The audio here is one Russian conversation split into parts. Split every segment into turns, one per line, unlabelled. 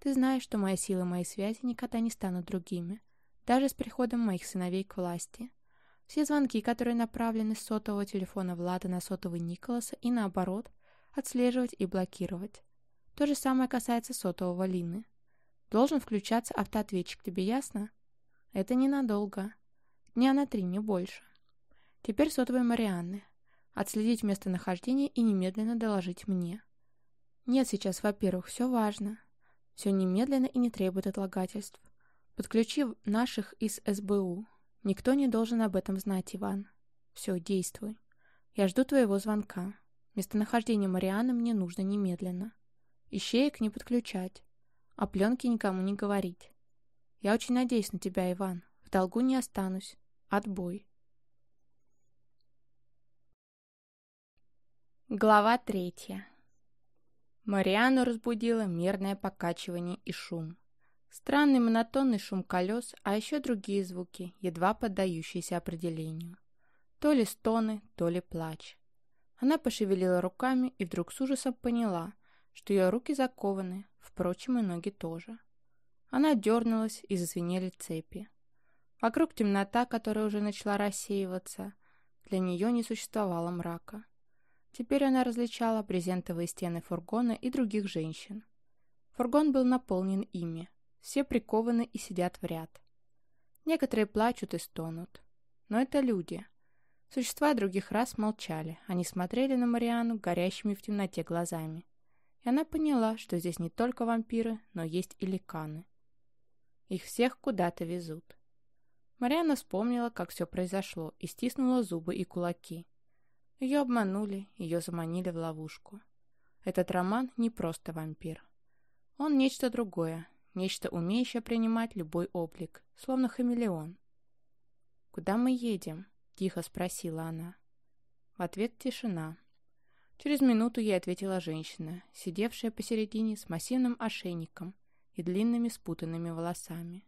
Ты знаешь, что моя сила и мои связи никогда не станут другими, даже с приходом моих сыновей к власти. Все звонки, которые направлены с сотового телефона Влада на сотовый Николаса и наоборот, отслеживать и блокировать. То же самое касается сотового Лины. Должен включаться автоответчик, тебе ясно? Это ненадолго. Дня на три, не больше. Теперь сотовой Марианны. Отследить местонахождение и немедленно доложить мне. Нет сейчас, во-первых, все важно. Все немедленно и не требует отлагательств. Подключи наших из СБУ. Никто не должен об этом знать, Иван. Все, действуй. Я жду твоего звонка. Местонахождение Марианы мне нужно немедленно. Ищеек не подключать. О пленке никому не говорить. Я очень надеюсь на тебя, Иван. В долгу не останусь. Отбой. Глава третья. Мариану разбудило мерное покачивание и шум. Странный монотонный шум колес, а еще другие звуки, едва поддающиеся определению. То ли стоны, то ли плач. Она пошевелила руками и вдруг с ужасом поняла, что ее руки закованы, впрочем, и ноги тоже. Она дернулась, и зазвенели цепи. Вокруг темнота, которая уже начала рассеиваться. Для нее не существовало мрака. Теперь она различала брезентовые стены фургона и других женщин. Фургон был наполнен ими. Все прикованы и сидят в ряд. Некоторые плачут и стонут. Но это люди. Существа других рас молчали. Они смотрели на Мариану горящими в темноте глазами. И она поняла, что здесь не только вампиры, но есть и ликаны. Их всех куда-то везут. Мариана вспомнила, как все произошло, и стиснула зубы и кулаки. Ее обманули, ее заманили в ловушку. Этот роман не просто вампир. Он нечто другое, нечто умеющее принимать любой облик, словно хамелеон. «Куда мы едем?» — тихо спросила она. В ответ тишина. Через минуту ей ответила женщина, сидевшая посередине с массивным ошейником и длинными спутанными волосами.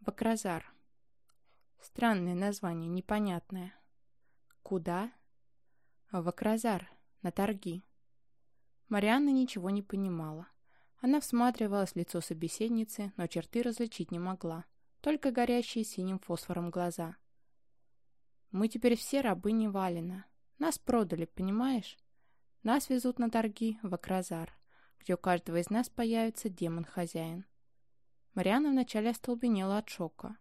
Бакразар. Странное название, непонятное. Куда? В Акразар, на торги. Марианна ничего не понимала. Она всматривалась в лицо собеседницы, но черты различить не могла, только горящие синим фосфором глаза. «Мы теперь все рабыни Валина. Нас продали, понимаешь? Нас везут на торги в Акразар, где у каждого из нас появится демон-хозяин». Марианна вначале остолбенела от шока.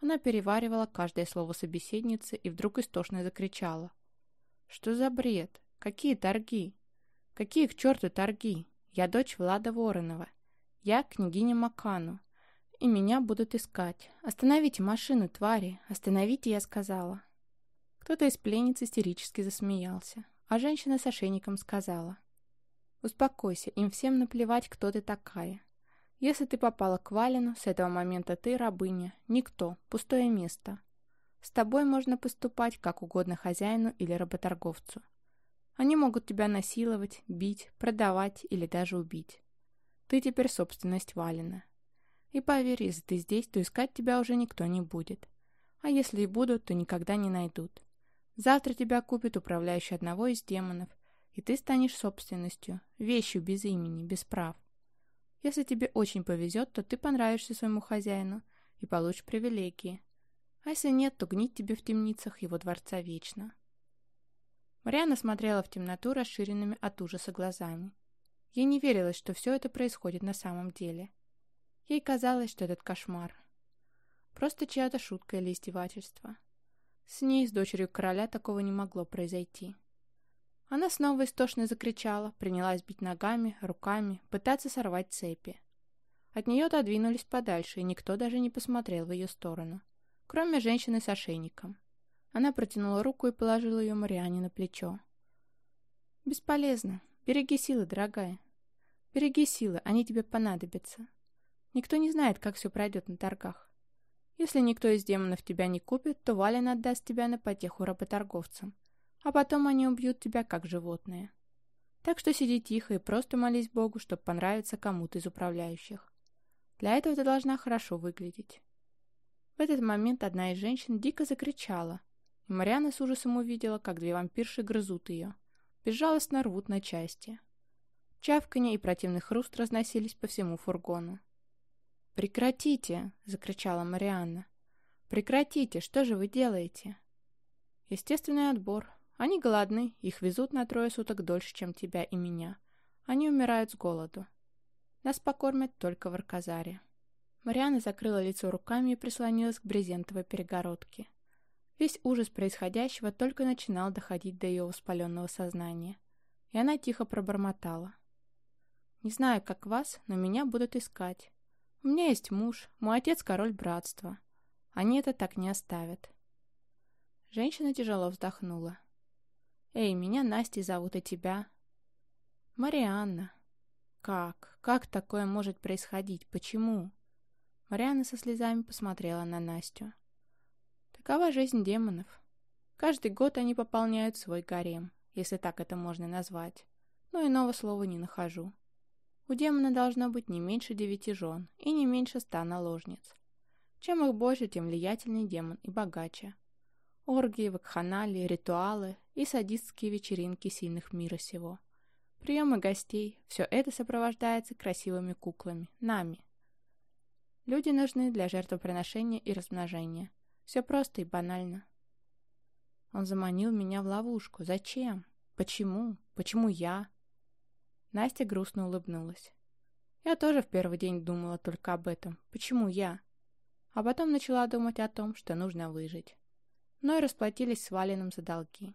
Она переваривала каждое слово собеседницы и вдруг истошно закричала – что за бред? Какие торги? Какие к черту торги? Я дочь Влада Воронова. Я княгиня Макану. И меня будут искать. Остановите машину, твари. Остановите, я сказала. Кто-то из пленниц истерически засмеялся, а женщина с ошейником сказала. «Успокойся, им всем наплевать, кто ты такая. Если ты попала к Валину, с этого момента ты рабыня, никто, пустое место. С тобой можно поступать как угодно хозяину или работорговцу. Они могут тебя насиловать, бить, продавать или даже убить. Ты теперь собственность Валина. И поверь, если ты здесь, то искать тебя уже никто не будет. А если и будут, то никогда не найдут. Завтра тебя купит управляющий одного из демонов, и ты станешь собственностью, вещью без имени, без прав. Если тебе очень повезет, то ты понравишься своему хозяину и получишь привилегии, а если нет, то гнить тебе в темницах его дворца вечно. Мариана смотрела в темноту расширенными от ужаса глазами. Ей не верилось, что все это происходит на самом деле. Ей казалось, что этот кошмар. Просто чья-то шутка или издевательство. С ней, с дочерью короля, такого не могло произойти. Она снова истошно закричала, принялась бить ногами, руками, пытаться сорвать цепи. От нее отодвинулись подальше, и никто даже не посмотрел в ее сторону кроме женщины с ошейником. Она протянула руку и положила ее Мариане на плечо. «Бесполезно. Береги силы, дорогая. Береги силы, они тебе понадобятся. Никто не знает, как все пройдет на торгах. Если никто из демонов тебя не купит, то Вален отдаст тебя на потеху работорговцам, а потом они убьют тебя как животное. Так что сиди тихо и просто молись Богу, чтобы понравиться кому-то из управляющих. Для этого ты должна хорошо выглядеть. В этот момент одна из женщин дико закричала, и Мариана с ужасом увидела, как две вампирши грызут ее, безжалостно рвут на части. Чавканье и противный хруст разносились по всему фургону. «Прекратите!» — закричала Марианна. «Прекратите! Что же вы делаете?» «Естественный отбор. Они голодны, их везут на трое суток дольше, чем тебя и меня. Они умирают с голоду. Нас покормят только в Арказаре». Марианна закрыла лицо руками и прислонилась к брезентовой перегородке. Весь ужас происходящего только начинал доходить до ее воспаленного сознания. И она тихо пробормотала. «Не знаю, как вас, но меня будут искать. У меня есть муж, мой отец король братства. Они это так не оставят». Женщина тяжело вздохнула. «Эй, меня Настей зовут, и тебя?» «Марианна». «Как? Как такое может происходить? Почему?» Марианна со слезами посмотрела на Настю. Такова жизнь демонов. Каждый год они пополняют свой гарем, если так это можно назвать. Но иного слова не нахожу. У демона должно быть не меньше девяти жен и не меньше ста наложниц. Чем их больше, тем влиятельнее демон и богаче. Оргии, вакханалии, ритуалы и садистские вечеринки сильных мира сего. Приемы гостей – все это сопровождается красивыми куклами, нами. Люди нужны для жертвоприношения и размножения – все просто и банально. Он заманил меня в ловушку. Зачем? Почему? Почему я? Настя грустно улыбнулась. Я тоже в первый день думала только об этом. Почему я? А потом начала думать о том, что нужно выжить. Но и расплатились с Валиным за долги.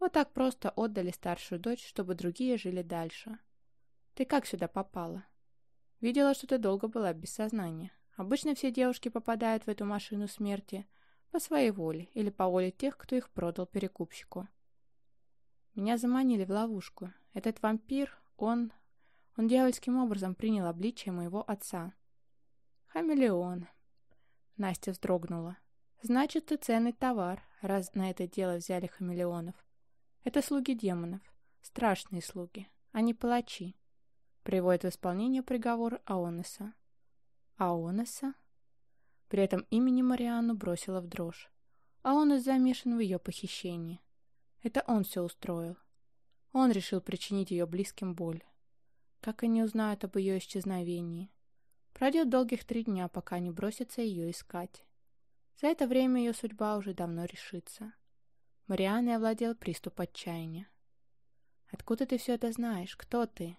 Вот так просто отдали старшую дочь, чтобы другие жили дальше. Ты как сюда попала? Видела, что ты долго была без сознания. Обычно все девушки попадают в эту машину смерти по своей воле или по воле тех, кто их продал перекупщику. Меня заманили в ловушку. Этот вампир, он... Он дьявольским образом принял обличие моего отца. Хамелеон. Настя вздрогнула. Значит, ты ценный товар, раз на это дело взяли хамелеонов. Это слуги демонов. Страшные слуги. Они палачи. Приводит в исполнение приговор Аонеса. Аонеса? При этом имени Марианну бросила в дрожь. Аонес замешан в ее похищении. Это он все устроил. Он решил причинить ее близким боль. Как они узнают об ее исчезновении? Пройдет долгих три дня, пока не бросятся ее искать. За это время ее судьба уже давно решится. Марианной овладел приступ отчаяния. «Откуда ты все это знаешь? Кто ты?»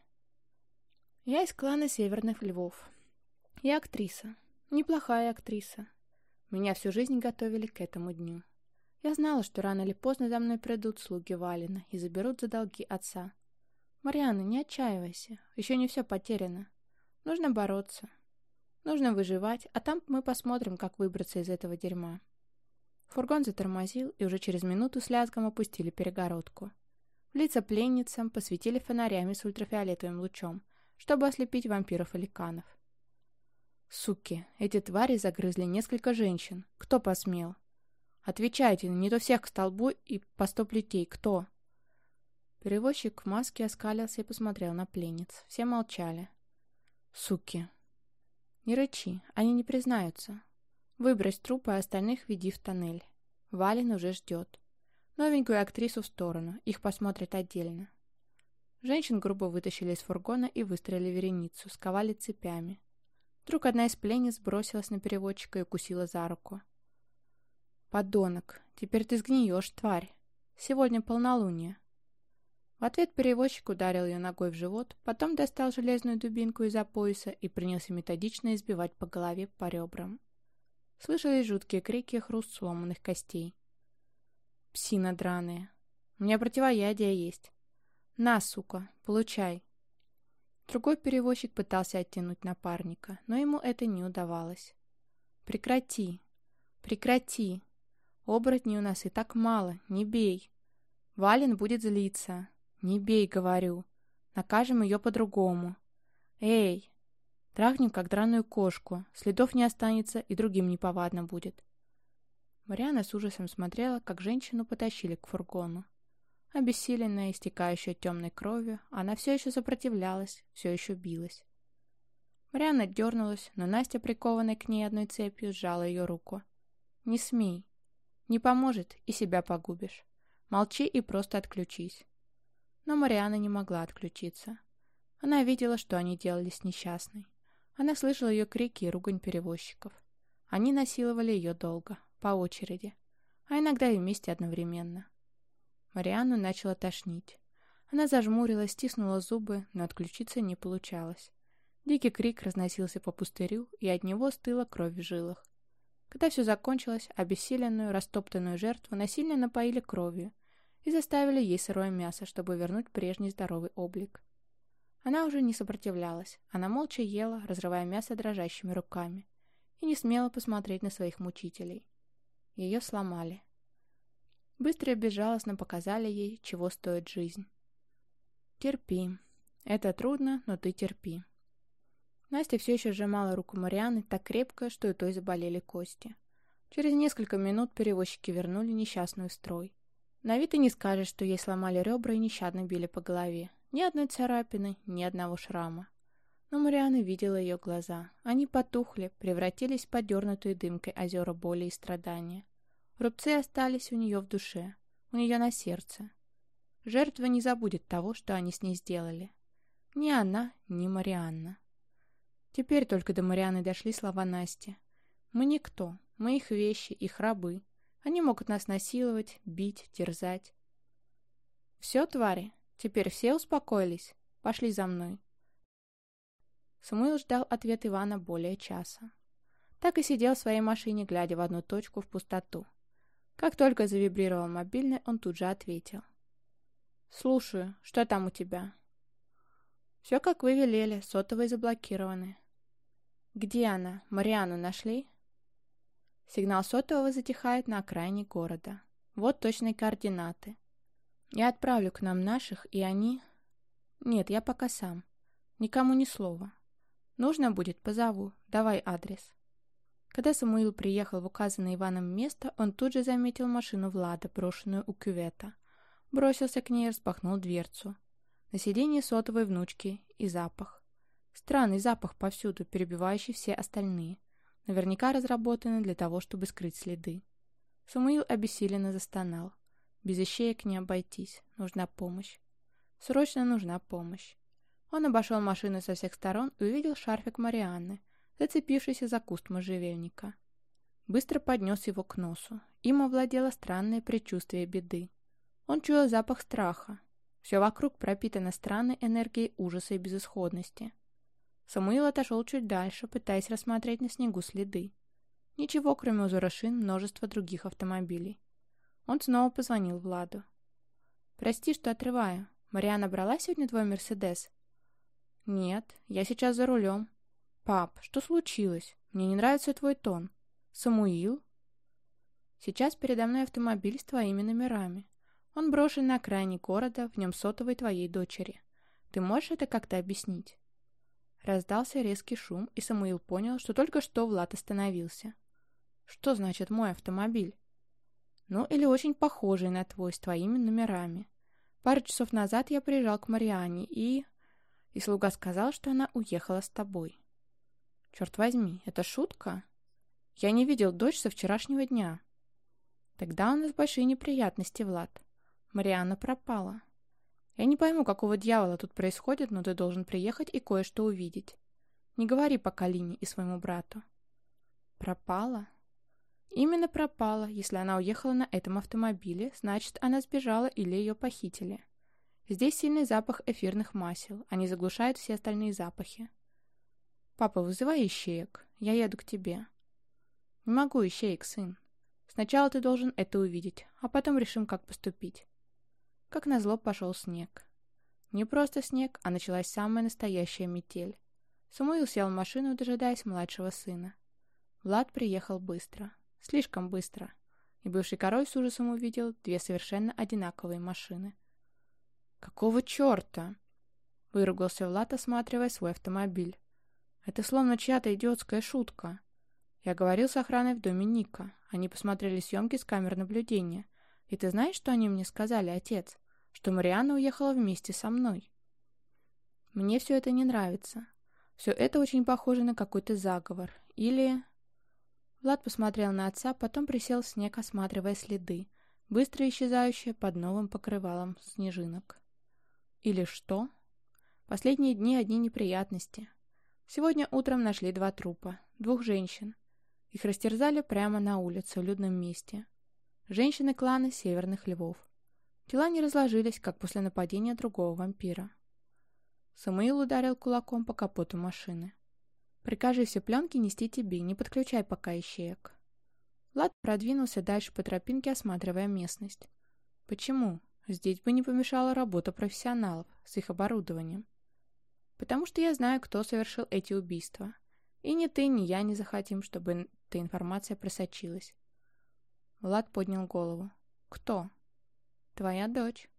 «Я из клана Северных Львов. Я актриса. Неплохая актриса. Меня всю жизнь готовили к этому дню. Я знала, что рано или поздно за мной придут слуги Валина и заберут за долги отца. Марианна, не отчаивайся. Еще не все потеряно. Нужно бороться. Нужно выживать, а там мы посмотрим, как выбраться из этого дерьма. Фургон затормозил, и уже через минуту с лязгом опустили перегородку. В лица пленницам посветили фонарями с ультрафиолетовым лучом, чтобы ослепить вампиров и ликанов. Суки, эти твари загрызли несколько женщин. Кто посмел? Отвечайте, не то всех к столбу и по сто плетей. Кто? Перевозчик в маске оскалился и посмотрел на пленниц. Все молчали. Суки. Не рычи, они не признаются. Выбрось трупы, а остальных веди в тоннель. Валин уже ждет. Новенькую актрису в сторону, их посмотрят отдельно. Женщин грубо вытащили из фургона и выстроили вереницу, сковали цепями. Вдруг одна из пленниц бросилась на переводчика и укусила за руку. «Подонок, теперь ты сгниешь, тварь. Сегодня полнолуние». В ответ переводчик ударил ее ногой в живот, потом достал железную дубинку из-за пояса и принялся методично избивать по голове по ребрам. Слышались жуткие крики и хруст сломанных костей. «Псина драная! У меня противоядие есть! На, сука, получай!» Другой перевозчик пытался оттянуть напарника, но ему это не удавалось. «Прекрати! Прекрати! Оборотней у нас и так мало, не бей! Вален будет злиться! Не бей, говорю! Накажем ее по-другому! Эй! Трахнем, как драную кошку, следов не останется и другим неповадно будет!» Мариана с ужасом смотрела, как женщину потащили к фургону. Обессиленная, истекающая темной кровью, она все еще сопротивлялась, все еще билась. Марианна дернулась, но Настя, прикованная к ней одной цепью, сжала ее руку. «Не смей. Не поможет, и себя погубишь. Молчи и просто отключись». Но Марианна не могла отключиться. Она видела, что они делали с несчастной. Она слышала ее крики и ругань перевозчиков. Они насиловали ее долго, по очереди, а иногда и вместе одновременно. Марианну начала тошнить. Она зажмурилась, стиснула зубы, но отключиться не получалось. Дикий крик разносился по пустырю, и от него стыла кровь в жилах. Когда все закончилось, обессиленную, растоптанную жертву насильно напоили кровью и заставили есть сырое мясо, чтобы вернуть прежний здоровый облик. Она уже не сопротивлялась, она молча ела, разрывая мясо дрожащими руками, и не смела посмотреть на своих мучителей. Ее сломали. Быстро и безжалостно показали ей, чего стоит жизнь. Терпи. Это трудно, но ты терпи. Настя все еще сжимала руку Марианы так крепко, что и той заболели кости. Через несколько минут перевозчики вернули несчастную строй. На вид и не скажешь, что ей сломали ребра и нещадно били по голове. Ни одной царапины, ни одного шрама. Но Мариана видела ее глаза. Они потухли, превратились в подернутые дымкой озера боли и страдания. Рубцы остались у нее в душе, у нее на сердце. Жертва не забудет того, что они с ней сделали. Ни она, ни Марианна. Теперь только до Марианы дошли слова Насти. «Мы никто, мы их вещи, их рабы. Они могут нас насиловать, бить, терзать». «Все, твари?» Теперь все успокоились? Пошли за мной. Самуил ждал ответ Ивана более часа. Так и сидел в своей машине, глядя в одну точку в пустоту. Как только завибрировал мобильный, он тут же ответил. «Слушаю, что там у тебя?» «Все, как вы велели, сотовые заблокированы». «Где она? Мариану нашли?» Сигнал сотового затихает на окраине города. Вот точные координаты. Я отправлю к нам наших, и они... Нет, я пока сам. Никому ни слова. Нужно будет, позову. Давай адрес. Когда Самуил приехал в указанное Иваном место, он тут же заметил машину Влада, брошенную у кювета. Бросился к ней и распахнул дверцу. На сиденье сотовой внучки и запах. Странный запах повсюду, перебивающий все остальные. Наверняка разработанный для того, чтобы скрыть следы. Самуил обессиленно застонал. Без ищеек не обойтись. Нужна помощь. Срочно нужна помощь. Он обошел машину со всех сторон и увидел шарфик Марианны, зацепившийся за куст можжевельника. Быстро поднес его к носу. Им овладело странное предчувствие беды. Он чуял запах страха. Все вокруг пропитано странной энергией ужаса и безысходности. Самуил отошел чуть дальше, пытаясь рассмотреть на снегу следы. Ничего, кроме узора шин, множества других автомобилей. Он снова позвонил Владу. «Прости, что отрываю. Мариана брала сегодня твой Мерседес?» «Нет, я сейчас за рулем». «Пап, что случилось? Мне не нравится твой тон». «Самуил?» «Сейчас передо мной автомобиль с твоими номерами. Он брошен на окраине города, в нем сотовой твоей дочери. Ты можешь это как-то объяснить?» Раздался резкий шум, и Самуил понял, что только что Влад остановился. «Что значит мой автомобиль?» Ну, или очень похожий на твой, с твоими номерами. Пару часов назад я приезжал к Мариане и... И слуга сказал, что она уехала с тобой. Черт возьми, это шутка? Я не видел дочь со вчерашнего дня. Тогда у нас большие неприятности, Влад. Марианна пропала. Я не пойму, какого дьявола тут происходит, но ты должен приехать и кое-что увидеть. Не говори пока Лине и своему брату. Пропала? Именно пропала. Если она уехала на этом автомобиле, значит, она сбежала или ее похитили. Здесь сильный запах эфирных масел. Они заглушают все остальные запахи. «Папа, вызывай ищеек. Я еду к тебе». «Не могу, ищеек, сын. Сначала ты должен это увидеть, а потом решим, как поступить». Как назло пошел снег. Не просто снег, а началась самая настоящая метель. Самуил сел в машину, дожидаясь младшего сына. Влад приехал быстро. Слишком быстро. И бывший король с ужасом увидел две совершенно одинаковые машины. «Какого черта?» — выругался Влад, осматривая свой автомобиль. «Это словно чья-то идиотская шутка. Я говорил с охраной в доме Ника. Они посмотрели съемки с камер наблюдения. И ты знаешь, что они мне сказали, отец? Что Марианна уехала вместе со мной. Мне все это не нравится. Все это очень похоже на какой-то заговор. Или... Влад посмотрел на отца, потом присел в снег, осматривая следы, быстро исчезающие под новым покрывалом снежинок. «Или что?» Последние дни одни неприятности. Сегодня утром нашли два трупа, двух женщин. Их растерзали прямо на улице, в людном месте. Женщины клана Северных Львов. Тела не разложились, как после нападения другого вампира. Самуил ударил кулаком по капоту машины. «Прикажи все пленки нести тебе, не подключай пока ищеек». Влад продвинулся дальше по тропинке, осматривая местность. «Почему? Здесь бы не помешала работа профессионалов с их оборудованием. Потому что я знаю, кто совершил эти убийства. И ни ты, ни я не захотим, чтобы эта информация просочилась». Влад поднял голову. «Кто?» «Твоя дочь».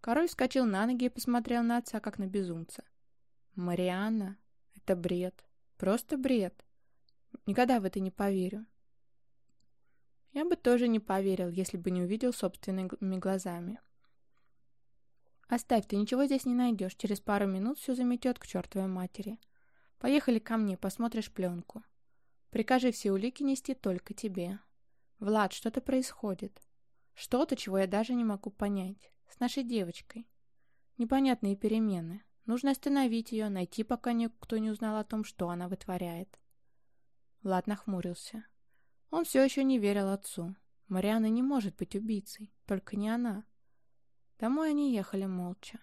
Король вскочил на ноги и посмотрел на отца, как на безумца. «Марианна? Это бред. Просто бред. Никогда в это не поверю». Я бы тоже не поверил, если бы не увидел собственными глазами. «Оставь, ты ничего здесь не найдешь. Через пару минут все заметет к чертовой матери. Поехали ко мне, посмотришь пленку. Прикажи все улики нести только тебе. Влад, что-то происходит. Что-то, чего я даже не могу понять. С нашей девочкой. Непонятные перемены. Нужно остановить ее, найти, пока никто не узнал о том, что она вытворяет. Влад нахмурился. Он все еще не верил отцу. Мариана не может быть убийцей, только не она. Домой они ехали молча.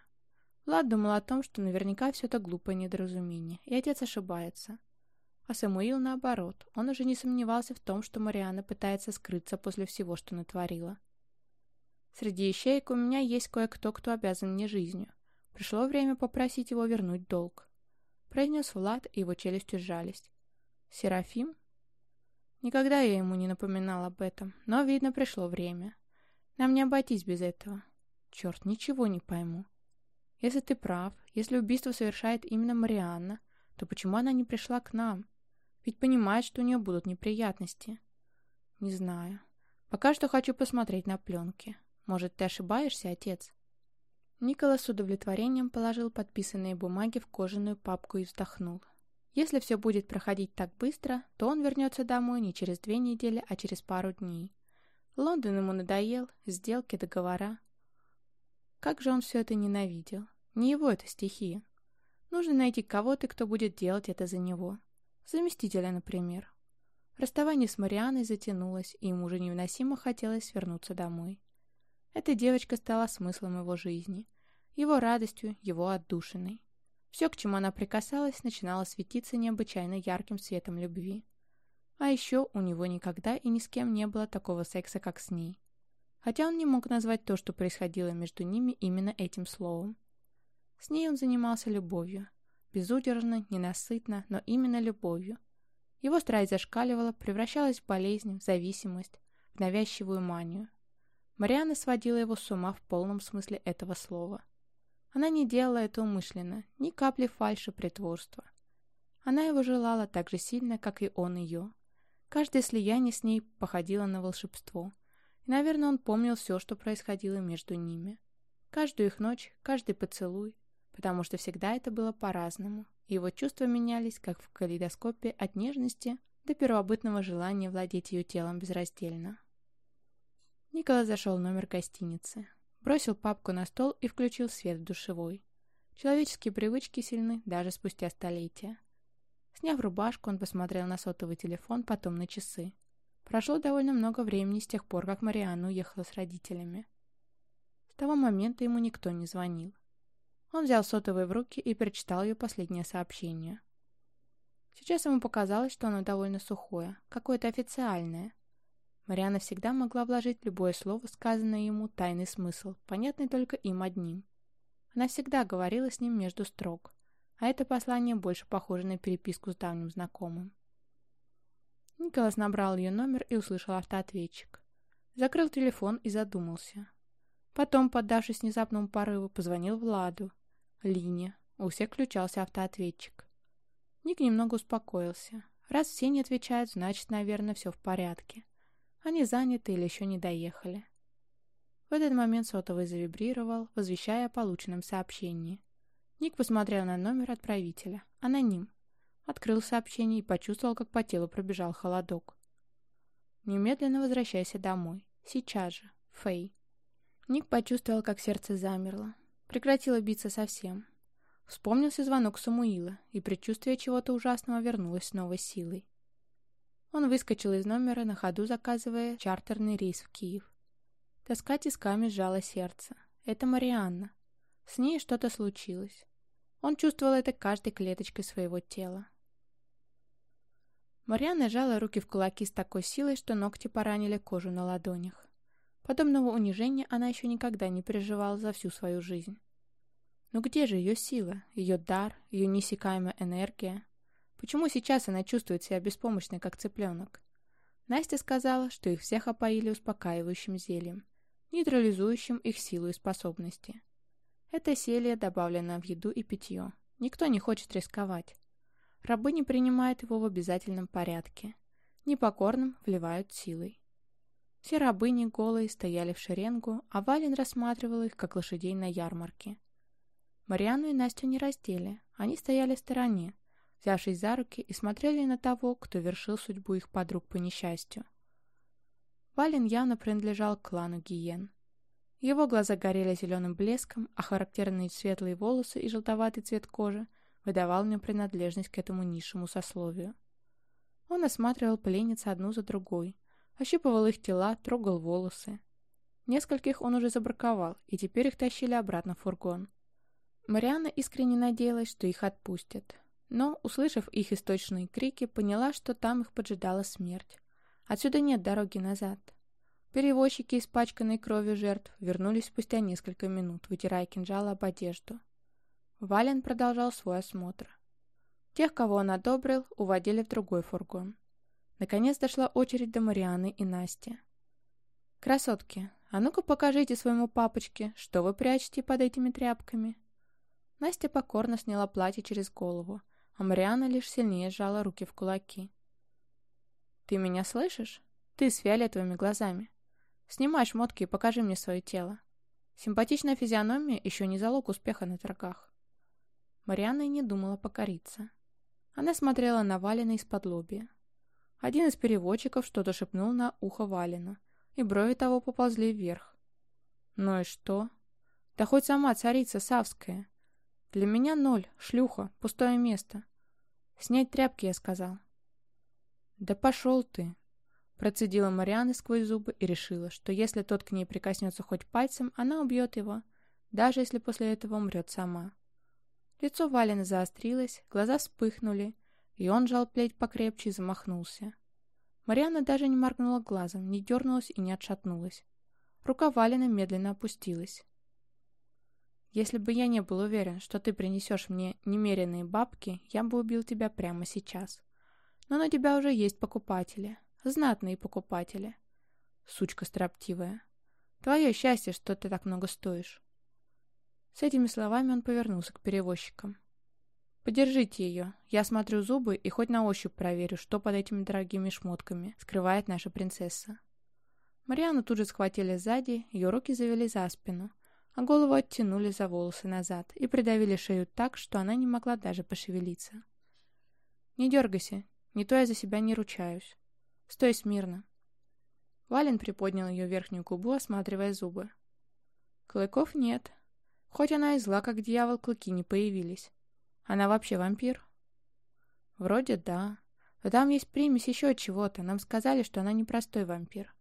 Влад думал о том, что наверняка все это глупое недоразумение, и отец ошибается. А Самуил, наоборот, он уже не сомневался в том, что Мариана пытается скрыться после всего, что натворила. Среди ищеек у меня есть кое-кто, кто обязан мне жизнью. Пришло время попросить его вернуть долг. Произнес Влад, и его челюсти сжались. Серафим? Никогда я ему не напоминал об этом, но, видно, пришло время. Нам не обойтись без этого. Черт, ничего не пойму. Если ты прав, если убийство совершает именно Марианна, то почему она не пришла к нам? Ведь понимает, что у нее будут неприятности. Не знаю. Пока что хочу посмотреть на пленки. Может, ты ошибаешься, отец?» Николас с удовлетворением положил подписанные бумаги в кожаную папку и вздохнул. Если все будет проходить так быстро, то он вернется домой не через две недели, а через пару дней. Лондон ему надоел, сделки, договора. Как же он все это ненавидел. Не его это стихия. Нужно найти кого-то, кто будет делать это за него. Заместителя, например. Расставание с Марианой затянулось, и ему уже невыносимо хотелось вернуться домой. Эта девочка стала смыслом его жизни, его радостью, его отдушиной. Все, к чему она прикасалась, начинало светиться необычайно ярким светом любви. А еще у него никогда и ни с кем не было такого секса, как с ней. Хотя он не мог назвать то, что происходило между ними, именно этим словом. С ней он занимался любовью. Безудержно, ненасытно, но именно любовью. Его страсть зашкаливала, превращалась в болезнь, в зависимость, в навязчивую манию. Марианна сводила его с ума в полном смысле этого слова. Она не делала это умышленно, ни капли фальши притворства. Она его желала так же сильно, как и он ее. Каждое слияние с ней походило на волшебство. И, наверное, он помнил все, что происходило между ними. Каждую их ночь, каждый поцелуй, потому что всегда это было по-разному. Его чувства менялись, как в калейдоскопе, от нежности до первобытного желания владеть ее телом безраздельно. Николай зашел в номер гостиницы. Бросил папку на стол и включил свет в душевой. Человеческие привычки сильны даже спустя столетия. Сняв рубашку, он посмотрел на сотовый телефон, потом на часы. Прошло довольно много времени с тех пор, как Марианна уехала с родителями. С того момента ему никто не звонил. Он взял сотовый в руки и перечитал ее последнее сообщение. Сейчас ему показалось, что оно довольно сухое, какое-то официальное. Мариана всегда могла вложить любое слово, сказанное ему, тайный смысл, понятный только им одним. Она всегда говорила с ним между строк, а это послание больше похоже на переписку с давним знакомым. Николас набрал ее номер и услышал автоответчик. Закрыл телефон и задумался. Потом, поддавшись внезапному порыву, позвонил Владу. Линия. У всех включался автоответчик. Ник немного успокоился. Раз все не отвечают, значит, наверное, все в порядке. Они заняты или еще не доехали. В этот момент сотовый завибрировал, возвещая о полученном сообщении. Ник посмотрел на номер отправителя. Аноним. Открыл сообщение и почувствовал, как по телу пробежал холодок. «Немедленно возвращайся домой. Сейчас же. Фэй». Ник почувствовал, как сердце замерло. Прекратило биться совсем. Вспомнился звонок Самуила, и предчувствие чего-то ужасного вернулось с новой силой. Он выскочил из номера, на ходу заказывая чартерный рейс в Киев. Тоска тисками сжала сердце. Это Марианна. С ней что-то случилось. Он чувствовал это каждой клеточкой своего тела. Марианна сжала руки в кулаки с такой силой, что ногти поранили кожу на ладонях. Подобного унижения она еще никогда не переживала за всю свою жизнь. Но где же ее сила, ее дар, ее неиссякаемая энергия? Почему сейчас она чувствует себя беспомощной, как цыпленок? Настя сказала, что их всех опоили успокаивающим зельем, нейтрализующим их силу и способности. Это зелье добавлено в еду и питье. Никто не хочет рисковать. Рабы не принимают его в обязательном порядке. Непокорным вливают силой. Все рабыни голые стояли в шеренгу, а Вален рассматривал их, как лошадей на ярмарке. Марианну и Настю не раздели, они стояли в стороне, взявшись за руки и смотрели на того, кто вершил судьбу их подруг по несчастью. Вален явно принадлежал к клану Гиен. Его глаза горели зеленым блеском, а характерные светлые волосы и желтоватый цвет кожи выдавал мне принадлежность к этому низшему сословию. Он осматривал пленниц одну за другой, ощупывал их тела, трогал волосы. Нескольких он уже забраковал, и теперь их тащили обратно в фургон. Марианна искренне надеялась, что их отпустят. Но, услышав их источные крики, поняла, что там их поджидала смерть. Отсюда нет дороги назад. Перевозчики, испачканные кровью жертв, вернулись спустя несколько минут, вытирая кинжалы об одежду. Вален продолжал свой осмотр. Тех, кого он одобрил, уводили в другой фургон. Наконец дошла очередь до Марианы и Насти. «Красотки, а ну-ка покажите своему папочке, что вы прячете под этими тряпками». Настя покорно сняла платье через голову, а Мариана лишь сильнее сжала руки в кулаки. «Ты меня слышишь? Ты с фиолетовыми глазами. Снимай шмотки и покажи мне свое тело. Симпатичная физиономия еще не залог успеха на торгах». Марианна и не думала покориться. Она смотрела на Валина из-под лобья. Один из переводчиков что-то шепнул на ухо Валина, и брови того поползли вверх. «Ну и что? Да хоть сама царица Савская. Для меня ноль, шлюха, пустое место. Снять тряпки, я сказал». «Да пошел ты!» Процедила Марианна сквозь зубы и решила, что если тот к ней прикоснется хоть пальцем, она убьет его, даже если после этого умрет сама. Лицо Валина заострилось, глаза вспыхнули, и он жал плеть покрепче и замахнулся. Марианна даже не моргнула глазом, не дернулась и не отшатнулась. Рука Валина медленно опустилась. «Если бы я не был уверен, что ты принесешь мне немеренные бабки, я бы убил тебя прямо сейчас. Но на тебя уже есть покупатели, знатные покупатели. Сучка строптивая. Твое счастье, что ты так много стоишь. С этими словами он повернулся к перевозчикам. «Подержите ее. Я смотрю зубы и хоть на ощупь проверю, что под этими дорогими шмотками скрывает наша принцесса». Мариану тут же схватили сзади, ее руки завели за спину, а голову оттянули за волосы назад и придавили шею так, что она не могла даже пошевелиться. «Не дергайся, не то я за себя не ручаюсь. Стой смирно». Вален приподнял ее верхнюю губу, осматривая зубы. «Клыков нет, Хоть она и зла, как дьявол, клыки не появились. Она вообще вампир? Вроде да. Но там есть примесь еще чего-то. Нам сказали, что она непростой вампир.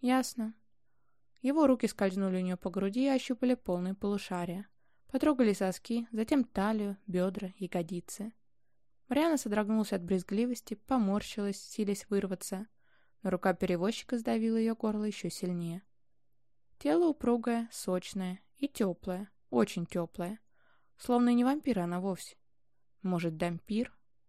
Ясно. Его руки скользнули у нее по груди и ощупали полные полушария. Потрогали соски, затем талию, бедра, ягодицы. Мариана содрогнулась от брезгливости, поморщилась, силясь вырваться, но рука перевозчика сдавила ее горло еще сильнее. Тело упругое, сочное и теплое. Очень теплая. Словно не вампир она вовсе. Может, дампир?